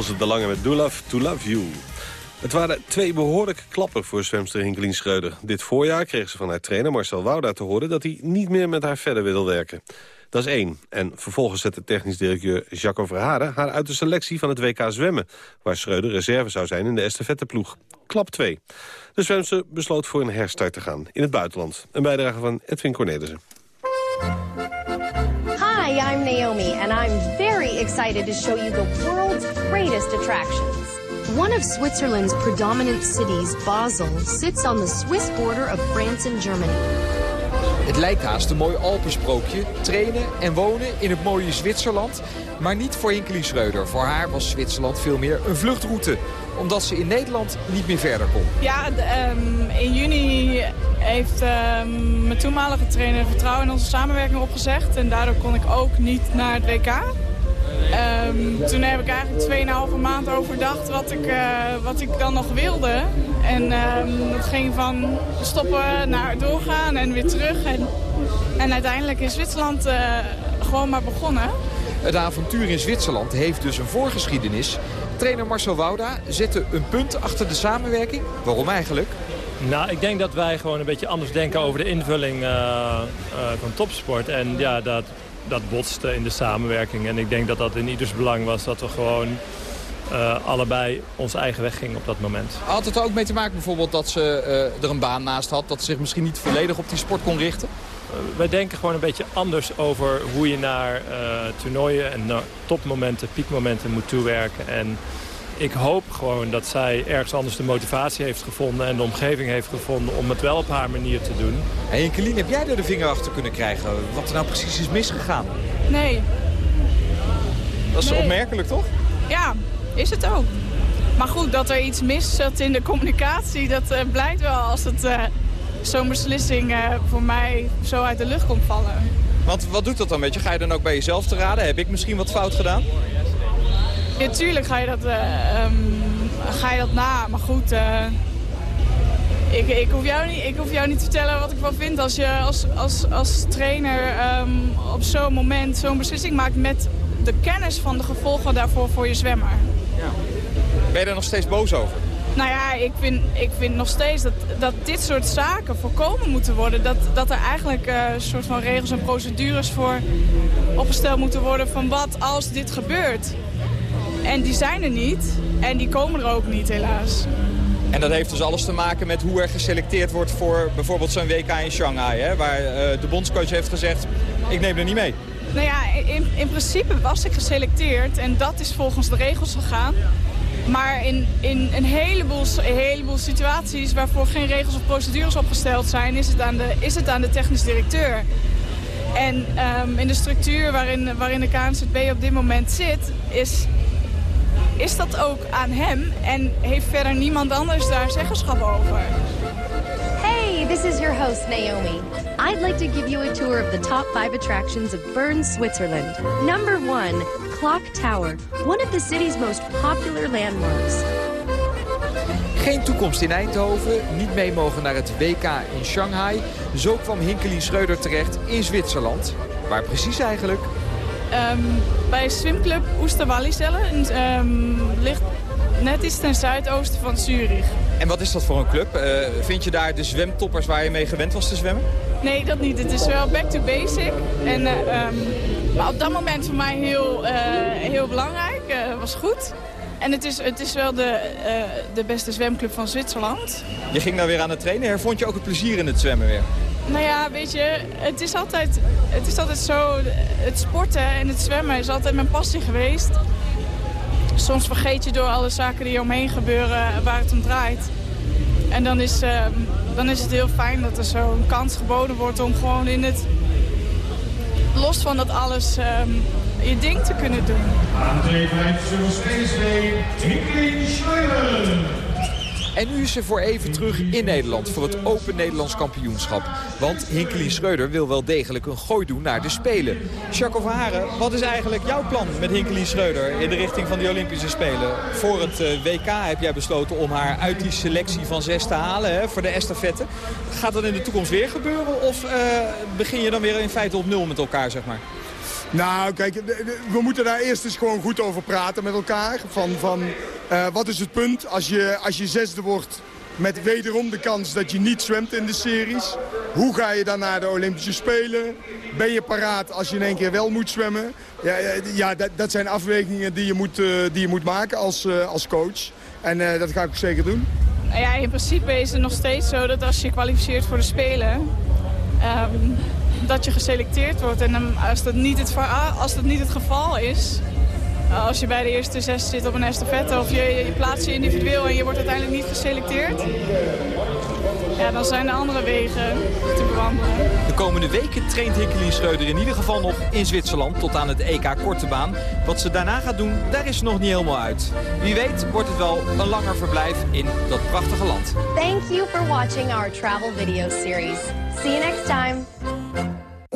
Ilse de Lange met Do Love to Love You. Het waren twee behoorlijke klappen voor zwemster Hinkelien Schreuder. Dit voorjaar kreeg ze van haar trainer Marcel Wouda te horen... dat hij niet meer met haar verder wil werken. Dat is één. En vervolgens zette technisch directeur Jacco Verharen... haar uit de selectie van het WK zwemmen... waar Schreuder reserve zou zijn in de estafetteploeg. Klap 2. De zwemster besloot voor een herstart te gaan in het buitenland. Een bijdrage van Edwin Cornelissen. Naomi, and I'm very excited to show you the world's greatest attractions. One of Switzerland's predominant cities, Basel, sits on the Swiss border of France and Germany. Het lijkt haast een mooi Alpensprookje. Trainen en wonen in het mooie Zwitserland. Maar niet voor Hinkelie Schreuder. Voor haar was Zwitserland veel meer een vluchtroute. Omdat ze in Nederland niet meer verder kon. Ja, ehm, in juni heeft ehm, mijn toenmalige trainer vertrouwen in onze samenwerking opgezegd. En daardoor kon ik ook niet naar het WK. Ehm, toen heb ik eigenlijk 2,5 maand overdacht wat ik, eh, wat ik dan nog wilde. En ehm, dat ging van stoppen naar doorgaan en weer terug. En, en uiteindelijk in Zwitserland eh, gewoon maar begonnen. Het avontuur in Zwitserland heeft dus een voorgeschiedenis. Trainer Marcel Wouda zette een punt achter de samenwerking. Waarom eigenlijk? Nou, ik denk dat wij gewoon een beetje anders denken over de invulling eh, eh, van topsport. En ja, dat, dat botste in de samenwerking. En ik denk dat dat in ieders belang was dat we gewoon eh, allebei onze eigen weg gingen op dat moment. Had het er ook mee te maken bijvoorbeeld dat ze er een baan naast had... dat ze zich misschien niet volledig op die sport kon richten? wij denken gewoon een beetje anders over hoe je naar toernooien en naar topmomenten, piekmomenten moet toewerken. En ik hoop gewoon dat zij ergens anders de motivatie heeft gevonden... en de omgeving heeft gevonden om het wel op haar manier te doen. En hey, heb jij er de vinger achter kunnen krijgen wat er nou precies is misgegaan? Nee. Dat is opmerkelijk, toch? Ja, is het ook. Maar goed, dat er iets mis zat in de communicatie, dat uh, blijkt wel als het uh, zo'n beslissing uh, voor mij zo uit de lucht komt vallen. Want wat doet dat dan met je? Ga je dan ook bij jezelf te raden? Heb ik misschien wat fout gedaan? Natuurlijk ga je dat, uh, um, ga je dat na. Maar goed, uh, ik, ik, hoef jou niet, ik hoef jou niet te vertellen wat ik van vind als je als, als, als trainer um, op zo'n moment zo'n beslissing maakt met de kennis van de gevolgen daarvoor voor je zwemmer. Ja. Ben je er nog steeds boos over? Nou ja, ik vind, ik vind nog steeds dat, dat dit soort zaken voorkomen moeten worden. Dat, dat er eigenlijk uh, een soort van regels en procedures voor opgesteld moeten worden van wat als dit gebeurt. En die zijn er niet. En die komen er ook niet, helaas. En dat heeft dus alles te maken met hoe er geselecteerd wordt voor bijvoorbeeld zo'n WK in Shanghai. Hè, waar uh, de bondscoach heeft gezegd, ik neem er niet mee. Nou ja, in, in principe was ik geselecteerd en dat is volgens de regels gegaan. Maar in, in een, heleboel, een heleboel situaties waarvoor geen regels of procedures opgesteld zijn... is het aan de, is het aan de technisch directeur. En um, in de structuur waarin, waarin de KNZB op dit moment zit... is is dat ook aan hem en heeft verder niemand anders daar zeggenschap over. Hey, this is your host Naomi. I'd like to give you a tour of the top 5 attractions of Bern, Switzerland. Number 1, Clock Tower, one of the city's most popular landmarks. Geen toekomst in Eindhoven, niet mee mogen naar het WK in Shanghai. Zo kwam Hinkelien Schreuder terecht in Zwitserland. Waar precies eigenlijk? Um, bij zwemclub Oesterwalliselle. Um, ligt net iets ten zuidoosten van Zurich. En wat is dat voor een club? Uh, vind je daar de zwemtoppers waar je mee gewend was te zwemmen? Nee, dat niet. Het is wel back to basic. En, uh, um, maar op dat moment voor mij heel, uh, heel belangrijk. was goed. En het is, het is wel de, de beste zwemclub van Zwitserland. Je ging daar weer aan het trainen. Hervond je ook het plezier in het zwemmen weer? Nou ja, weet je, het is, altijd, het is altijd zo... Het sporten en het zwemmen is altijd mijn passie geweest. Soms vergeet je door alle zaken die omheen gebeuren waar het om draait. En dan is, uh, dan is het heel fijn dat er zo'n kans geboden wordt om gewoon in het... los van dat alles um, je ding te kunnen doen. Aan 5 Tinkeling Schneider. En nu is ze voor even terug in Nederland voor het Open Nederlands kampioenschap. Want Hinkelien Schreuder wil wel degelijk een gooi doen naar de Spelen. Jacques Haren, wat is eigenlijk jouw plan met Hinkelien Schreuder in de richting van de Olympische Spelen? Voor het eh, WK heb jij besloten om haar uit die selectie van zes te halen hè, voor de estafette. Gaat dat in de toekomst weer gebeuren of uh, begin je dan weer in feite op nul met elkaar, zeg maar? Nou, kijk, we moeten daar eerst eens gewoon goed over praten met elkaar. Van, van uh, wat is het punt als je, als je zesde wordt met wederom de kans dat je niet zwemt in de series. Hoe ga je dan naar de Olympische Spelen? Ben je paraat als je in één keer wel moet zwemmen? Ja, ja dat, dat zijn afwegingen die je moet, uh, die je moet maken als, als coach. En dat ga ik ook zeker doen. Ja, in principe is het nog steeds zo dat als je kwalificeert voor de Spelen... Um, dat je geselecteerd wordt. En als dat niet het, als dat niet het geval is... Als je bij de eerste zes zit op een estafette of je, je plaatst je individueel en je wordt uiteindelijk niet geselecteerd... Ja, dan zijn er andere wegen te bewandelen. De komende weken traint Hinkelien Schreuder in ieder geval nog in Zwitserland tot aan het EK Korte Baan. Wat ze daarna gaat doen, daar is ze nog niet helemaal uit. Wie weet wordt het wel een langer verblijf in dat prachtige land. Thank you for watching our travel video series. See you next time.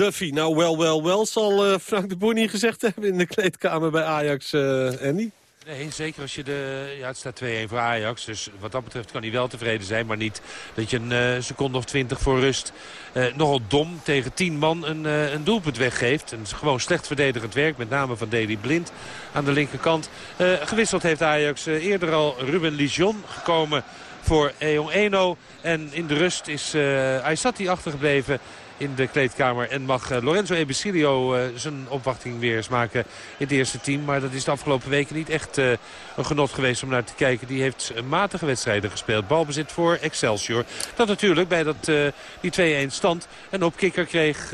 Duffy, nou, wel, wel, wel, zal eh, Frank de Boer niet gezegd hebben in de kleedkamer bij Ajax, eh Andy? Nee, zeker als je de... Ja, het staat 2-1 voor Ajax. Dus wat dat betreft kan hij wel tevreden zijn. Maar niet dat je een eh, seconde of twintig voor rust... nogal dom tegen 10 man een, een doelpunt weggeeft. En gewoon slecht verdedigend werk. Met name van Deli Blind aan de linkerkant. Gewisseld heeft Ajax eerder al Ruben Lijon gekomen voor Eon Eno. En in de rust is uh, Aysati achtergebleven in de kleedkamer. En mag eh, Lorenzo Ebesilio eh, zijn opwachting weer eens maken in het eerste team. Maar dat is de afgelopen weken niet echt eh, een genot geweest om naar te kijken. Die heeft matige wedstrijden gespeeld. Balbezit voor Excelsior. Dat natuurlijk bij dat, die 2-1 stand een opkikker kreeg.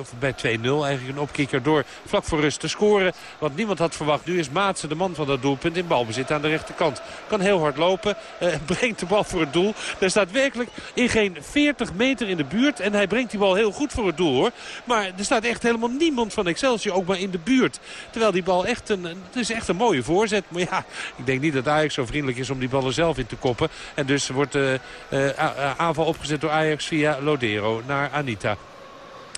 of bij 2-0 eigenlijk een opkikker door vlak voor rust te scoren. Want niemand had verwacht. Nu is Maatsen de man van dat doelpunt in balbezit aan de rechterkant. Kan heel hard lopen. brengt de bal voor het doel. Er staat werkelijk in geen 40 meter in de buurt. En hij brengt die bal heel goed voor het doel hoor. Maar er staat echt helemaal niemand van Excelsior ook maar in de buurt. Terwijl die bal echt een, het is echt een mooie voorzet. Maar ja, ik denk niet dat Ajax zo vriendelijk is om die bal er zelf in te koppen. En dus wordt de eh, a- aanval opgezet door Ajax via Lodero naar Anita.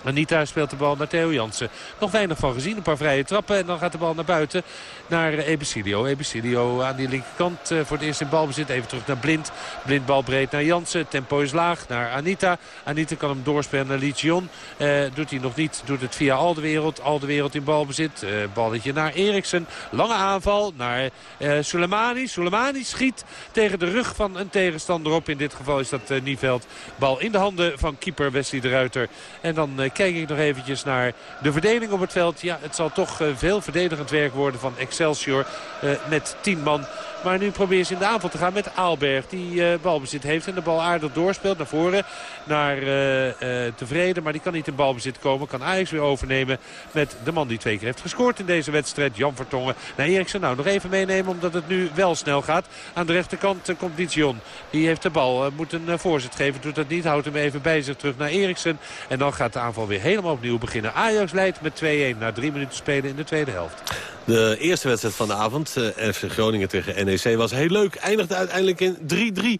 Anita speelt de bal naar Theo Jansen. Nog weinig van gezien. Een paar vrije trappen. En dan gaat de bal naar buiten. Naar Ebesilio. Ebesilio aan die linkerkant. eh, voor het eerst in balbezit. Even terug naar Blind. Blind bal breed naar Jansen. Tempo is laag naar Anita. Anita kan hem doorspelen naar Lichion. Eh, doet hij nog niet. Doet het via Aldewereld. Aldewereld in balbezit. Eh, balletje naar Eriksen. Lange aanval naar eh Soleimani. Soleimani schiet tegen de rug van een tegenstander op. In dit geval is dat eh, Nieveld. Bal in de handen van keeper Wesley de Ruiter. En dan kijk ik nog eventjes naar de verdeling op het veld. Ja, het zal toch eh, veel verdedigend werk worden van Excelsior eh, met 10 man. Maar nu probeert ze in de aanval te gaan met Aalberg. Die eh, balbezit heeft en de bal aardig doorspeelt naar voren. Naar eh, eh, Tevreden. Maar die kan niet in balbezit komen. Kan Ajax weer overnemen met de man die twee keer heeft gescoord in deze wedstrijd. Jan Vertongen naar Eriksen. Nou, nog even meenemen omdat het nu wel snel gaat. Aan de rechterkant komt Dijon. Die heeft de bal. moet een voorzet geven. Doet dat niet. Houdt hem even bij zich terug naar Eriksen. En dan gaat de aanval weer helemaal opnieuw beginnen. Ajax leidt met 2-1 na drie minuten spelen in de tweede helft. De eerste wedstrijd van de avond, FC Groningen tegen NEC, was heel leuk. Eindigde uiteindelijk in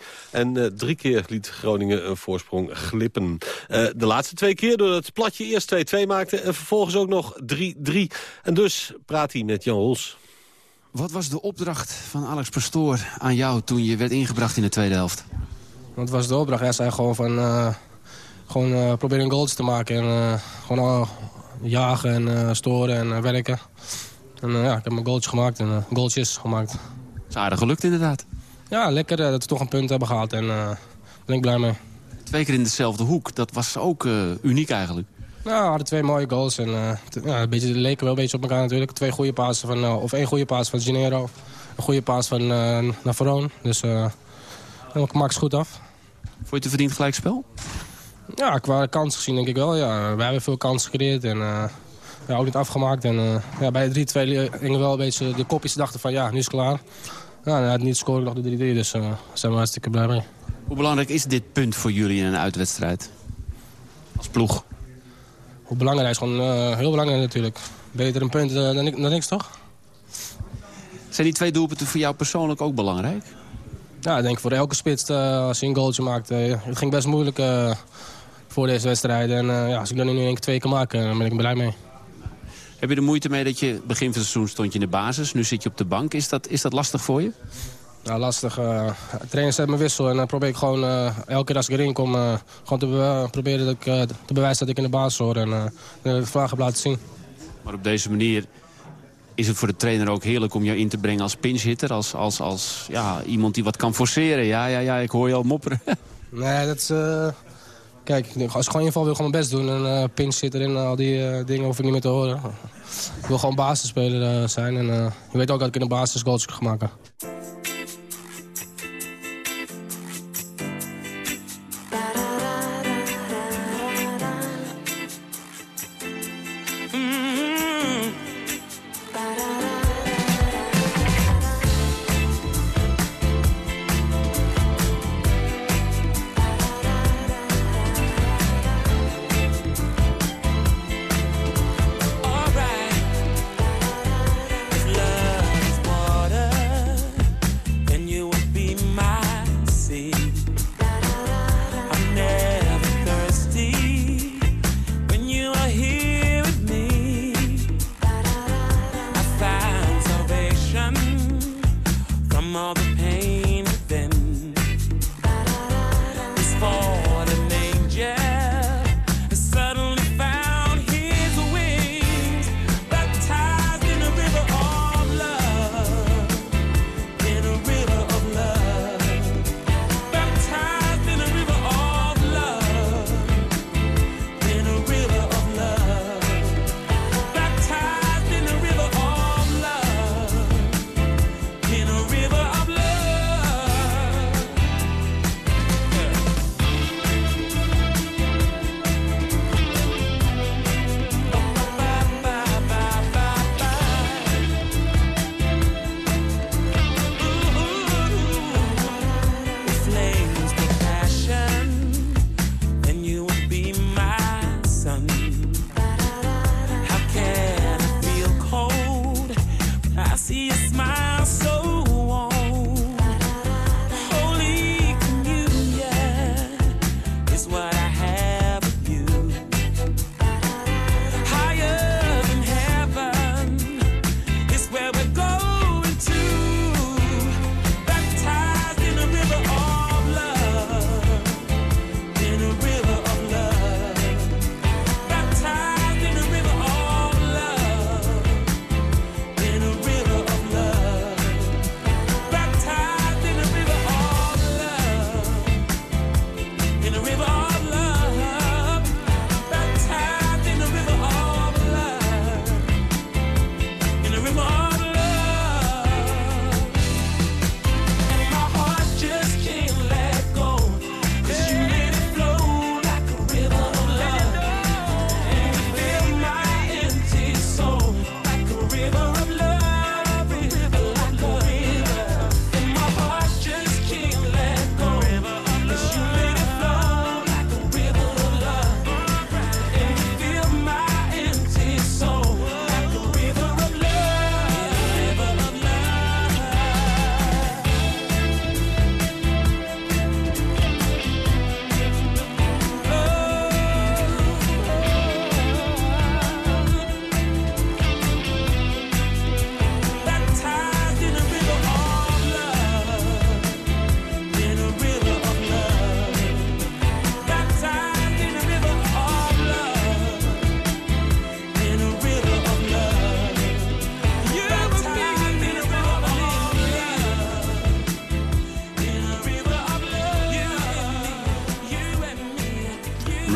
3-3. En eh, drie keer liet Groningen een voorsprong glippen. Eh, de laatste twee keer doordat het platje eerst 2-2 maakte... en vervolgens ook nog 3-3. En dus praat hij met Jan Hols. Wat was de opdracht van Alex Pastoor aan jou toen je werd ingebracht in de tweede helft? Wat was de opdracht? Hij zei gewoon van... eh, gewoon eh, proberen een goals te maken. En eh, gewoon jagen en eh, storen en werken. En ja, ik heb mijn goaltjes gemaakt en goaltjes gemaakt. Is aardig gelukt inderdaad. Ja, lekker eh, dat we toch een punt hebben gehaald. En eh, daar ben ik blij mee. Twee keer in dezelfde hoek, dat was ook eh, uniek eigenlijk. Nou, we hadden twee mooie goals. En, ja, een beetje, leken wel een beetje op elkaar natuurlijk. Twee goede passen van... of één goede paas van Gennaro. Een goede paas van uh, Navarone. Dus ik maak ze goed af. Vond je het een verdiend gelijkspel? Ja, qua kans gezien denk ik wel. Ja. Wij hebben veel kansen gecreëerd en ja, ook niet afgemaakt. En, ja, bij de 3-2 gingen wel een beetje de kopjes dachten van ja, nu is het klaar. Ja, hij had niet scoren nog de 3-3, dus eh, daar zijn we hartstikke blij mee. Hoe belangrijk is dit punt voor jullie in een uitwedstrijd? Als ploeg? Hoe belangrijk is gewoon eh, heel belangrijk natuurlijk. Beter een punt eh, dan, dan niks, toch? Zijn die twee doelpunten voor jou persoonlijk ook belangrijk? Ja, ik denk voor elke spits als hij een goaltje maakt. het ging best moeilijk voor deze wedstrijd. En ja, als ik dan nu één keer twee kan maken, dan ben ik blij mee. Heb je er moeite mee dat je begin van het seizoen stond je in de basis, nu zit je op de bank. Is dat, is dat lastig voor je? Ja, lastig. eh de trainer zet me wissel en dan probeer ik gewoon eh, elke keer als ik erin kom... eh, gewoon te be- proberen dat ik, eh, te bewijzen dat ik in de basis hoor en eh, vraag heb laten zien. Maar op deze manier is het voor de trainer ook heerlijk om jou in te brengen als pinchhitter. Als, als, als ja, iemand die wat kan forceren. Ja, ja, ja, ik hoor je al mopperen. Nee, dat is... eh, Kijk, als gewoon inval wil gewoon mijn best doen. En uh, zit erin, al die uh, dingen hoef ik niet meer te horen. Ik wil gewoon basisspeler zijn. En je weet ook dat ik de basis goals kan maken.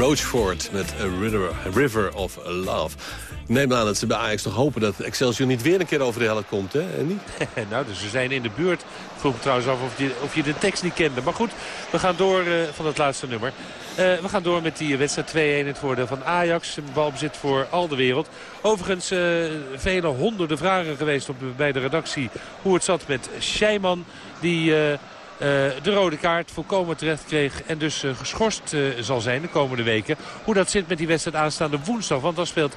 Roachford met A River, River of Love. Ik neem aan dat ze bij Ajax nog hopen dat Excelsior niet weer een keer over de helft komt, hè? En niet? nou, dus we zijn in de buurt. Ik vroeg me trouwens af of je, of je de tekst niet kende. Maar goed, we gaan door uh, van het laatste nummer. Uh, we gaan door met die wedstrijd 2-1 in het voordeel van Ajax. Een balbezit voor al de wereld. Overigens uh, vele honderden vragen geweest op, bij de redactie hoe het zat met Scheiman. Die... Uh, de rode kaart volkomen terecht kreeg. En dus uh, geschorst uh, zal zijn de komende weken. Hoe dat zit met die wedstrijd aanstaande woensdag. Want dan speelt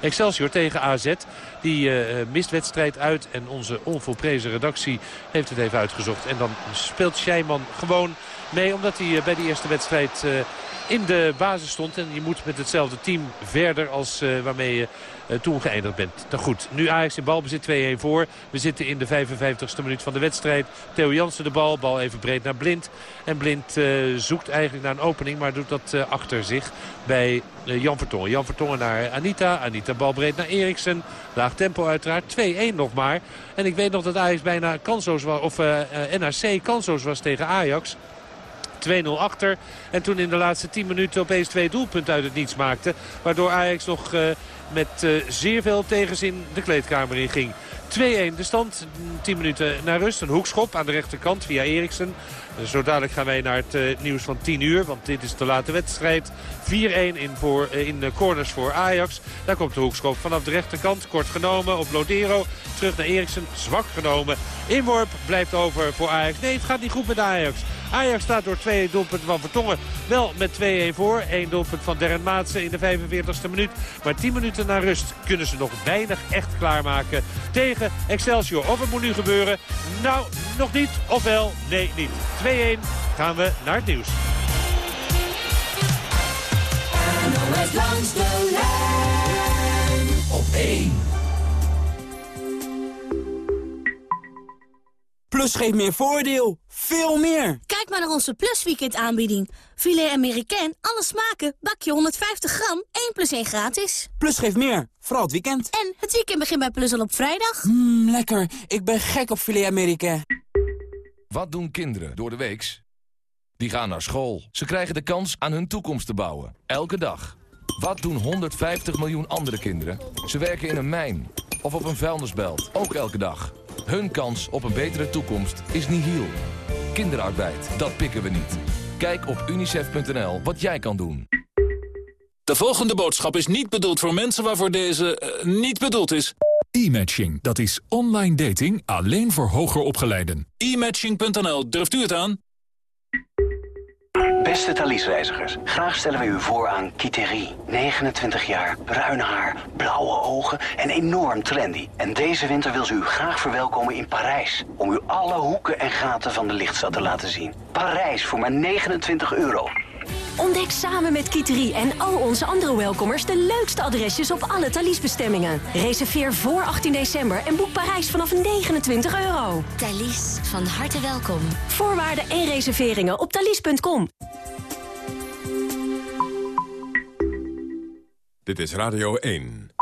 Excelsior tegen AZ. Die mist wedstrijd uit. En onze onvolprezen redactie heeft het even uitgezocht. En dan speelt Scheiman gewoon mee. Omdat hij bij de eerste wedstrijd in de basis stond. En je moet met hetzelfde team verder als waarmee je uh, toen geëindigd bent. Nou goed, nu Ajax in balbezit 2-1 voor. We zitten in de 55ste minuut van de wedstrijd. Theo Jansen de bal, bal even breed naar Blind. En Blind uh, zoekt eigenlijk naar een opening, maar doet dat achter zich bij Jan Vertongen. Jan Vertongen naar Anita. Anita bal breed naar Eriksen. Laag tempo uiteraard. 2-1 nog maar. En ik weet nog dat Ajax bijna kansloos was, of NAC kansloos was tegen Ajax. 2-0 achter. En toen in de laatste 10 minuten opeens twee doelpunten uit het niets maakte. Waardoor Ajax nog met zeer veel tegenzin de kleedkamer in ging. 2-1 de stand. 10 minuten naar rust. Een hoekschop aan de rechterkant via Eriksen. Zo dadelijk gaan wij naar het uh, nieuws van 10 uur. Want dit is de late wedstrijd. 4-1 in, voor, uh, in corners voor Ajax. Daar komt de hoekschop vanaf de rechterkant. Kort genomen op Lodero. Terug naar Eriksen. Zwak genomen. Inworp blijft over voor Ajax. Nee, het gaat niet goed met Ajax. Ajax staat door twee doelpunten van Vertongen wel met 2-1 voor. Eén doelpunt van Derren Maatsen in de 45e minuut. Maar 10 minuten na rust kunnen ze nog weinig echt klaarmaken tegen Excelsior. Of het moet nu gebeuren? Nou, nog niet. Ofwel, nee, niet. 2-1 gaan we naar het nieuws. NOS langs de lijn op 1. Plus geeft meer voordeel. Veel meer. Kijk maar naar onze Plus Weekend aanbieding. Filet Amerikaan, alle smaken, bakje 150 gram, 1 plus 1 gratis. Plus geeft meer, vooral het weekend. En het weekend begint bij Plus al op vrijdag. Mmm, lekker. Ik ben gek op Filet Amerikaan. Wat doen kinderen door de weeks? Die gaan naar school. Ze krijgen de kans aan hun toekomst te bouwen. Elke dag. Wat doen 150 miljoen andere kinderen? Ze werken in een mijn of op een vuilnisbelt. Ook elke dag. Hun kans op een betere toekomst is nihil. Kinderarbeid, dat pikken we niet. Kijk op unicef.nl wat jij kan doen. De volgende boodschap is niet bedoeld voor mensen waarvoor deze uh, niet bedoeld is. E-matching, dat is online dating alleen voor hoger opgeleiden. E-matching.nl, durft u het aan? Beste Thalys-reizigers, graag stellen wij u voor aan Kiteri. 29 jaar, bruin haar, blauwe ogen en enorm trendy. En deze winter wil ze u graag verwelkomen in Parijs. Om u alle hoeken en gaten van de lichtstad te laten zien. Parijs voor maar 29 euro. Ontdek samen met Kiteri en al onze andere welkomers de leukste adresjes op alle Thalys-bestemmingen. Reserveer voor 18 december en boek Parijs vanaf 29 euro. Thalys, van harte welkom. Voorwaarden en reserveringen op thalys.com. Dit is Radio 1.